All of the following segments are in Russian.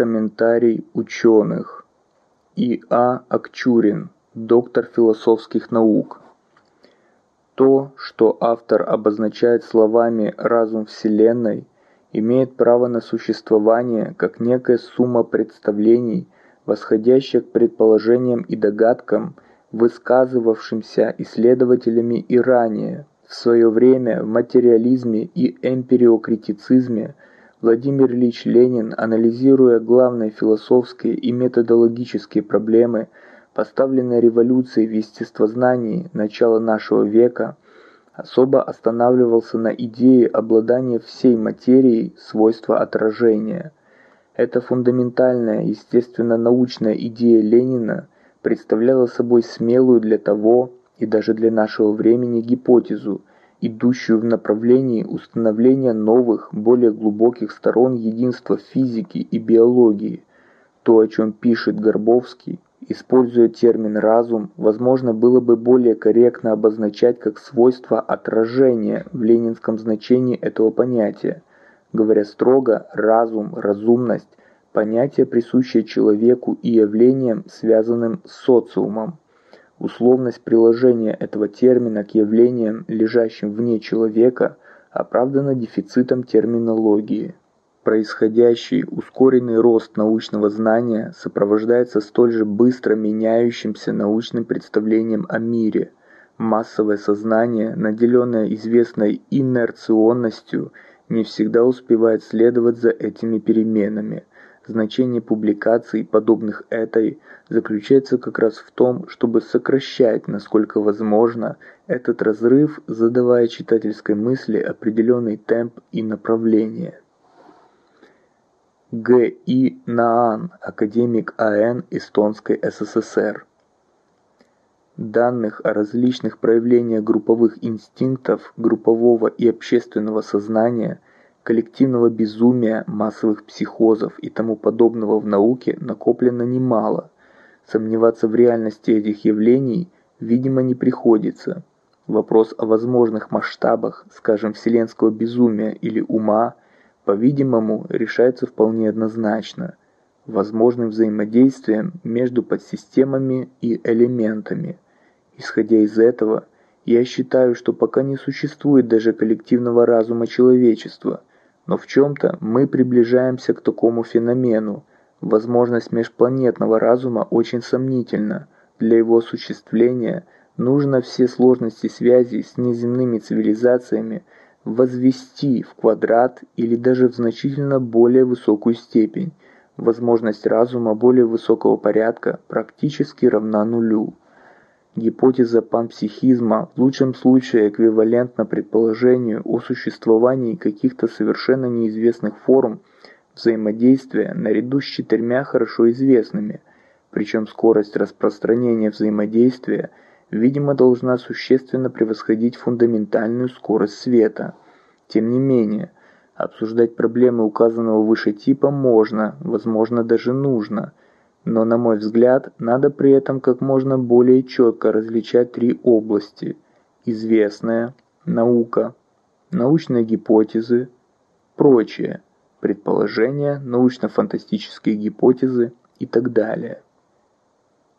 Комментарий ученых. И. А. Акчурин, доктор философских наук. То, что автор обозначает словами «разум Вселенной», имеет право на существование как некая сумма представлений, восходящая к предположениям и догадкам, высказывавшимся исследователями и ранее. В свое время в материализме и эмпириокритицизме Владимир Ильич Ленин, анализируя главные философские и методологические проблемы, поставленные революцией в естествознании начала нашего века, особо останавливался на идее обладания всей материей свойства отражения. Эта фундаментальная естественно-научная идея Ленина представляла собой смелую для того и даже для нашего времени гипотезу, идущую в направлении установления новых, более глубоких сторон единства физики и биологии. То, о чем пишет Горбовский, используя термин «разум», возможно, было бы более корректно обозначать как свойство отражения в ленинском значении этого понятия. Говоря строго, разум, разумность – понятие, присущее человеку и явлениям, связанным с социумом. Условность приложения этого термина к явлениям, лежащим вне человека, оправдана дефицитом терминологии. Происходящий ускоренный рост научного знания сопровождается столь же быстро меняющимся научным представлением о мире. Массовое сознание, наделенное известной инерционностью, не всегда успевает следовать за этими переменами. Значение публикаций, подобных этой, заключается как раз в том, чтобы сокращать, насколько возможно, этот разрыв, задавая читательской мысли определенный темп и направление. Г. И. Наан, академик А.Н. Эстонской СССР. Данных о различных проявлениях групповых инстинктов, группового и общественного сознания – коллективного безумия, массовых психозов и тому подобного в науке накоплено немало. Сомневаться в реальности этих явлений, видимо, не приходится. Вопрос о возможных масштабах, скажем, вселенского безумия или ума, по-видимому, решается вполне однозначно возможным взаимодействием между подсистемами и элементами. Исходя из этого, я считаю, что пока не существует даже коллективного разума человечества, но в чем-то мы приближаемся к такому феномену. Возможность межпланетного разума очень сомнительна. Для его осуществления нужно все сложности связи с неземными цивилизациями возвести в квадрат или даже в значительно более высокую степень. Возможность разума более высокого порядка практически равна нулю. Гипотеза панпсихизма в лучшем случае эквивалентна предположению о существовании каких-то совершенно неизвестных форм взаимодействия наряду с четырьмя хорошо известными, причем скорость распространения взаимодействия, видимо, должна существенно превосходить фундаментальную скорость света. Тем не менее, обсуждать проблемы указанного выше типа можно, возможно даже нужно – но, на мой взгляд, надо при этом как можно более четко различать три области – известная, наука, научные гипотезы, прочее, предположения, научно-фантастические гипотезы и так далее.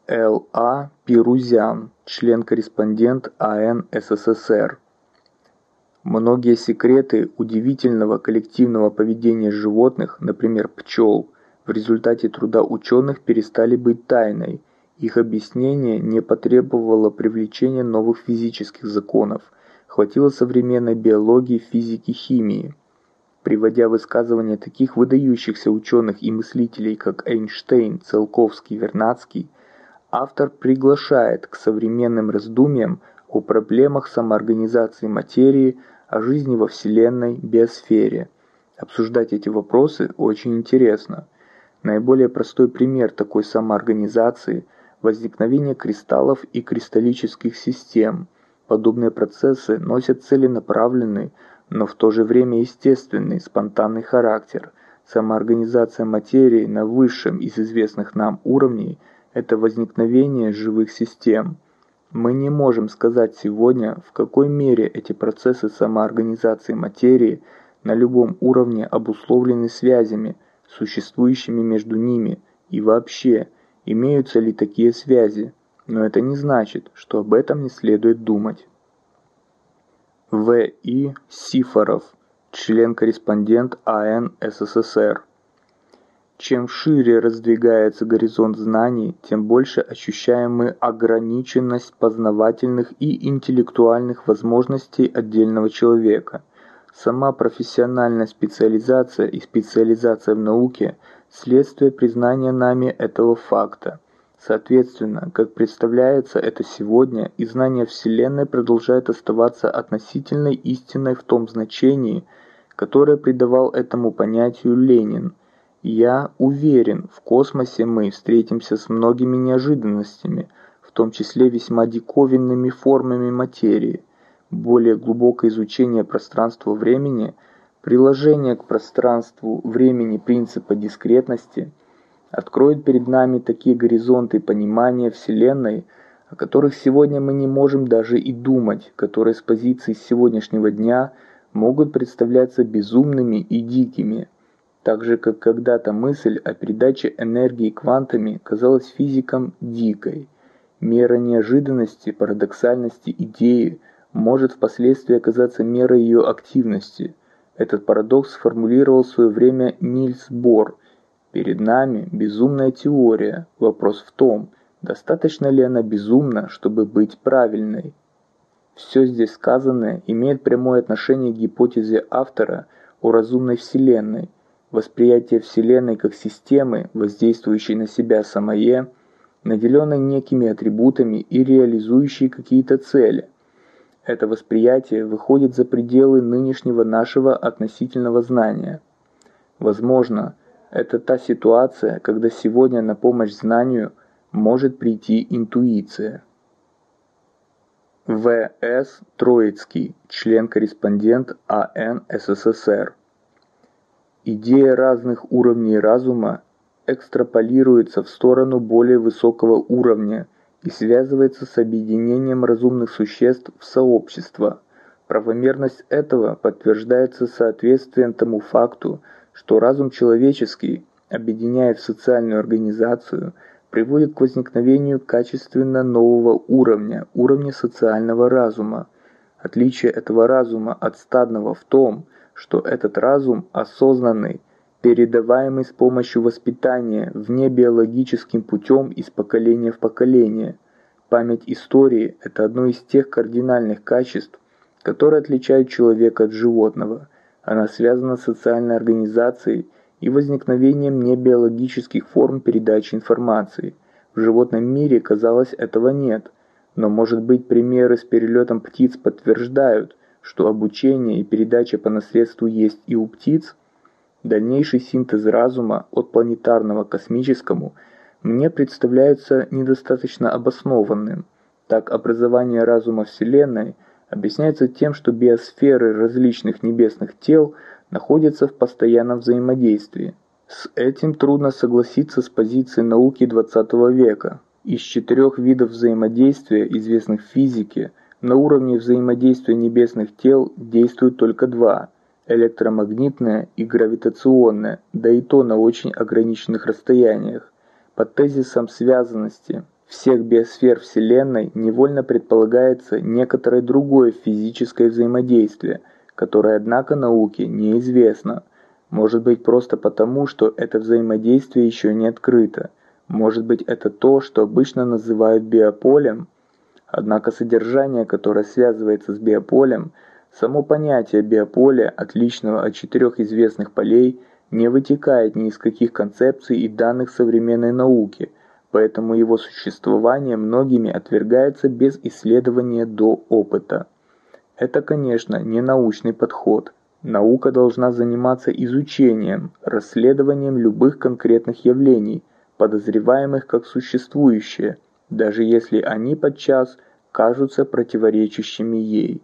Л. А. Пирузян, член-корреспондент АН СССР. Многие секреты удивительного коллективного поведения животных, например, пчел – в результате труда ученых перестали быть тайной, их объяснение не потребовало привлечения новых физических законов, хватило современной биологии, физики, химии. Приводя высказывания таких выдающихся ученых и мыслителей, как Эйнштейн, Циолковский, Вернадский, автор приглашает к современным раздумьям о проблемах самоорганизации материи, о жизни во Вселенной, биосфере. Обсуждать эти вопросы очень интересно. Наиболее простой пример такой самоорганизации – возникновение кристаллов и кристаллических систем. Подобные процессы носят целенаправленный, но в то же время естественный, спонтанный характер. Самоорганизация материи на высшем из известных нам уровней – это возникновение живых систем. Мы не можем сказать сегодня, в какой мере эти процессы самоорганизации материи на любом уровне обусловлены связями – существующими между ними, и вообще, имеются ли такие связи, но это не значит, что об этом не следует думать. В. И. Сифоров, член-корреспондент АН СССР. Чем шире раздвигается горизонт знаний, тем больше ощущаем мы ограниченность познавательных и интеллектуальных возможностей отдельного человека. Сама профессиональная специализация и специализация в науке – следствие признания нами этого факта. Соответственно, как представляется это сегодня, и знание Вселенной продолжает оставаться относительной истиной в том значении, которое придавал этому понятию Ленин – я уверен, в космосе мы встретимся с многими неожиданностями, в том числе весьма диковинными формами материи. Более глубокое изучение пространства-времени, приложение к пространству-времени принципа дискретности откроет перед нами такие горизонты понимания Вселенной, о которых сегодня мы не можем даже и думать, которые с позиции сегодняшнего дня могут представляться безумными и дикими – так же, как когда-то мысль о передаче энергии квантами казалась физикам дикой. Мера неожиданности, парадоксальности идеи может впоследствии оказаться мерой ее активности. Этот парадокс сформулировал в свое время Нильс Бор. Перед нами безумная теория. Вопрос в том, достаточно ли она безумна, чтобы быть правильной. Все здесь сказанное имеет прямое отношение к гипотезе автора о разумной Вселенной – Восприятие Вселенной как системы, воздействующей на себя самое, наделенной некими атрибутами и реализующей какие-то цели. Это восприятие выходит за пределы нынешнего нашего относительного знания. Возможно, это та ситуация, когда сегодня на помощь знанию может прийти интуиция. В.С. Троицкий, член-корреспондент АН СССР. Идея разных уровней разума экстраполируется в сторону более высокого уровня и связывается с объединением разумных существ в сообщество. Правомерность этого подтверждается соответствием тому факту, что разум человеческий, объединяя в социальную организацию, приводит к возникновению качественно нового уровня, уровня социального разума. Отличие этого разума от стадного в том, что этот разум осознанный, передаваемый с помощью воспитания вне биологическим путем из поколения в поколение. Память истории – это одно из тех кардинальных качеств, которые отличают человека от животного. Она связана с социальной организацией и возникновением небиологических форм передачи информации. В животном мире, казалось, этого нет. Но, может быть, примеры с перелетом птиц подтверждают, что обучение и передача по наследству есть и у птиц, дальнейший синтез разума от планетарного к космическому мне представляется недостаточно обоснованным. Так образование разума Вселенной объясняется тем, что биосферы различных небесных тел находятся в постоянном взаимодействии. С этим трудно согласиться с позицией науки XX века. Из четырех видов взаимодействия, известных в физике, на уровне взаимодействия небесных тел действуют только два – электромагнитное и гравитационное, да и то на очень ограниченных расстояниях. Под тезисом связанности всех биосфер Вселенной невольно предполагается некоторое другое физическое взаимодействие, которое, однако, науке неизвестно. Может быть просто потому, что это взаимодействие еще не открыто. Может быть это то, что обычно называют биополем – Однако содержание, которое связывается с биополем, само понятие биополя, отличного от четырех известных полей, не вытекает ни из каких концепций и данных современной науки, поэтому его существование многими отвергается без исследования до опыта. Это, конечно, не научный подход. Наука должна заниматься изучением, расследованием любых конкретных явлений, подозреваемых как существующие – даже если они подчас кажутся противоречащими ей.